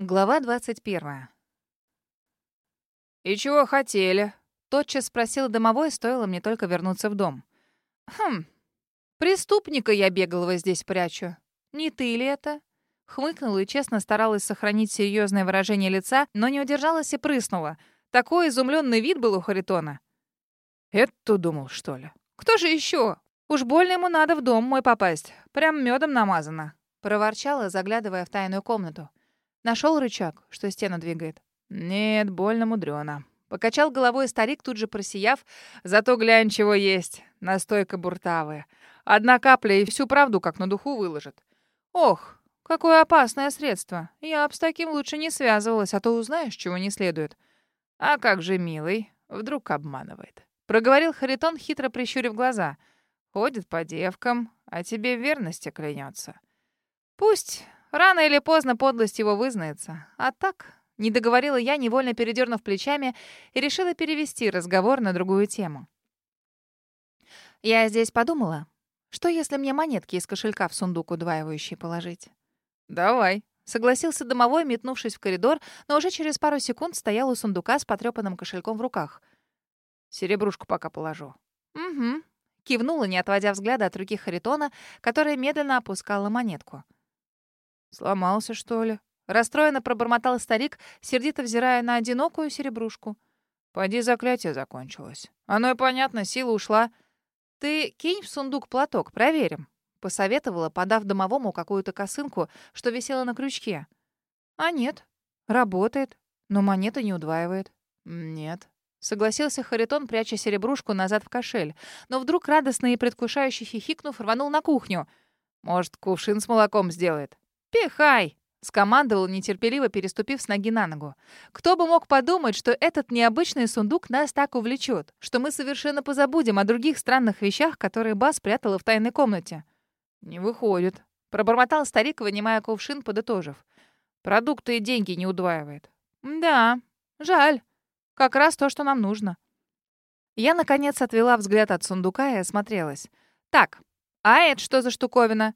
Глава 21. «И чего хотели?» Тотчас спросил домовой, стоило мне только вернуться в дом. «Хм, преступника я беглого здесь прячу. Не ты ли это?» Хмыкнула и честно старалась сохранить серьезное выражение лица, но не удержалась и прыснула. Такой изумленный вид был у Харитона. «Это думал, что ли?» «Кто же еще? Уж больно ему надо в дом мой попасть. Прям медом намазано». Проворчала, заглядывая в тайную комнату. Нашел рычаг, что стену двигает. Нет, больно мудрено. Покачал головой старик, тут же просияв. Зато глянь, чего есть. Настойка буртавая. Одна капля и всю правду как на духу выложит. Ох, какое опасное средство. Я б с таким лучше не связывалась, а то узнаешь, чего не следует. А как же, милый, вдруг обманывает. Проговорил Харитон, хитро прищурив глаза. Ходит по девкам, а тебе верности клянется. Пусть Рано или поздно подлость его вызнается. А так, не договорила я, невольно передернув плечами, и решила перевести разговор на другую тему. Я здесь подумала, что если мне монетки из кошелька в сундук удваивающий положить? Давай. Согласился домовой, метнувшись в коридор, но уже через пару секунд стоял у сундука с потрепанным кошельком в руках. Серебрушку пока положу. Угу. Кивнула, не отводя взгляда от руки Харитона, которая медленно опускала монетку. «Сломался, что ли?» Расстроенно пробормотал старик, сердито взирая на одинокую серебрушку. «Поди, заклятие закончилось. Оно и понятно, сила ушла. Ты кинь в сундук платок, проверим», — посоветовала, подав домовому какую-то косынку, что висела на крючке. «А нет, работает, но монета не удваивает». «Нет», — согласился Харитон, пряча серебрушку назад в кошель, но вдруг радостно и предвкушающе хихикнув, рванул на кухню. «Может, кувшин с молоком сделает?» «Пихай!» — скомандовал, нетерпеливо переступив с ноги на ногу. «Кто бы мог подумать, что этот необычный сундук нас так увлечет, что мы совершенно позабудем о других странных вещах, которые Ба спрятала в тайной комнате?» «Не выходит», — пробормотал старик, вынимая кувшин, подытожив. «Продукты и деньги не удваивает». «Да, жаль. Как раз то, что нам нужно». Я, наконец, отвела взгляд от сундука и осмотрелась. «Так, а это что за штуковина?»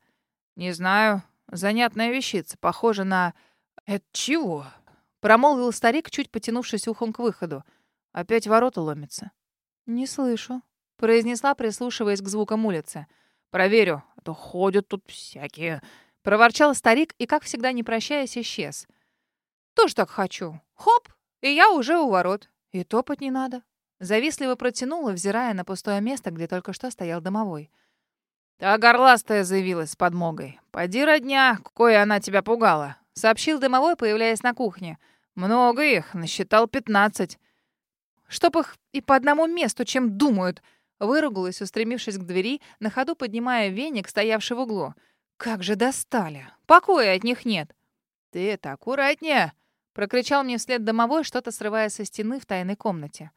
«Не знаю. Занятная вещица, похожа на... Это чего? Промолвил старик, чуть потянувшись ухом к выходу. Опять ворота ломятся. Не слышу. Произнесла, прислушиваясь к звукам улицы. Проверю, а то ходят тут всякие. Проворчал старик и, как всегда, не прощаясь, исчез. Тоже так хочу. Хоп, и я уже у ворот. И топать не надо. Завистливо протянула, взирая на пустое место, где только что стоял домовой. «Та горластая заявилась с подмогой. Поди, родня, кое она тебя пугала», — сообщил дымовой, появляясь на кухне. «Много их, насчитал пятнадцать». «Чтоб их и по одному месту, чем думают», — выругалась, устремившись к двери, на ходу поднимая веник, стоявший в углу. «Как же достали! Покоя от них нет!» «Ты это аккуратнее!» — прокричал мне вслед домовой, что-то срывая со стены в тайной комнате.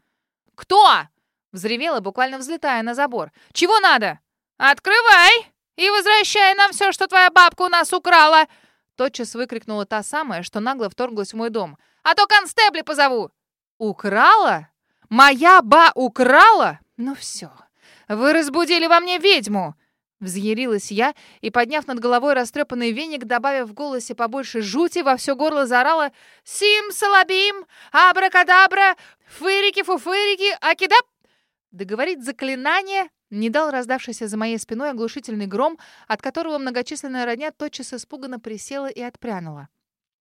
«Кто?» — взревела, буквально взлетая на забор. «Чего надо?» «Открывай и возвращай нам все, что твоя бабка у нас украла!» Тотчас выкрикнула та самая, что нагло вторглась в мой дом. «А то констебли позову!» «Украла? Моя ба украла? Ну все, вы разбудили во мне ведьму!» Взъярилась я и, подняв над головой растрепанный веник, добавив в голосе побольше жути, во все горло заорала «Сим-салабим! Абракадабра! Фырики-фуфырики! Акидап!» Договорить заклинание не дал раздавшийся за моей спиной оглушительный гром, от которого многочисленная родня тотчас испуганно присела и отпрянула.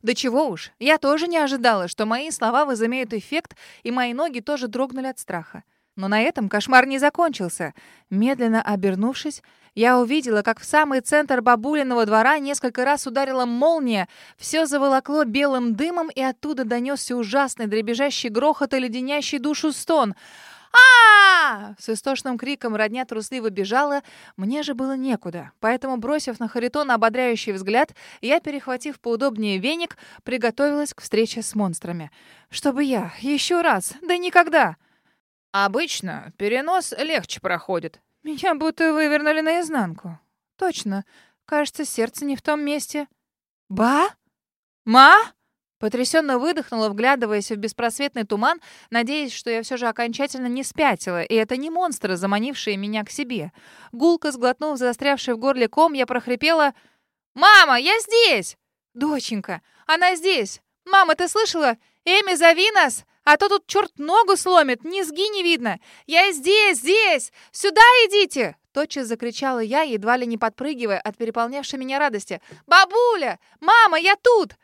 Да чего уж, я тоже не ожидала, что мои слова возымеют эффект, и мои ноги тоже дрогнули от страха. Но на этом кошмар не закончился. Медленно обернувшись, я увидела, как в самый центр бабулиного двора несколько раз ударила молния, все заволокло белым дымом, и оттуда донесся ужасный дребезжащий грохот и леденящий душу стон — а, С истошным криком родня трусливо бежала, мне же было некуда. Поэтому, бросив на Харитона ободряющий взгляд, я, перехватив поудобнее веник, приготовилась к встрече с монстрами. Чтобы я еще раз, да никогда. Обычно перенос легче проходит. Меня будто вывернули наизнанку. Точно. Кажется, сердце не в том месте. Ба? Ма? Потрясенно выдохнула, вглядываясь в беспросветный туман, надеясь, что я все же окончательно не спятила, и это не монстры, заманившие меня к себе. Гулко сглотнув застрявший в горле ком, я прохрипела «Мама, я здесь!» «Доченька, она здесь! «Мама, ты слышала? Эми, зови нас! А то тут черт ногу сломит, низги не видно! Я здесь, здесь! Сюда идите!» Тотчас закричала я, едва ли не подпрыгивая от переполнявшей меня радости. «Бабуля! Мама, я тут!»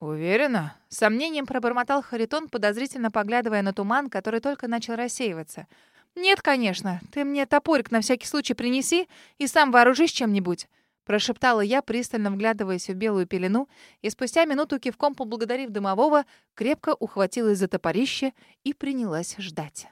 «Уверена?» — сомнением пробормотал Харитон, подозрительно поглядывая на туман, который только начал рассеиваться. «Нет, конечно. Ты мне топорик на всякий случай принеси и сам вооружись чем-нибудь». Прошептала я, пристально вглядываясь в белую пелену, и спустя минуту кивком поблагодарив домового, крепко ухватилась за топорище и принялась ждать.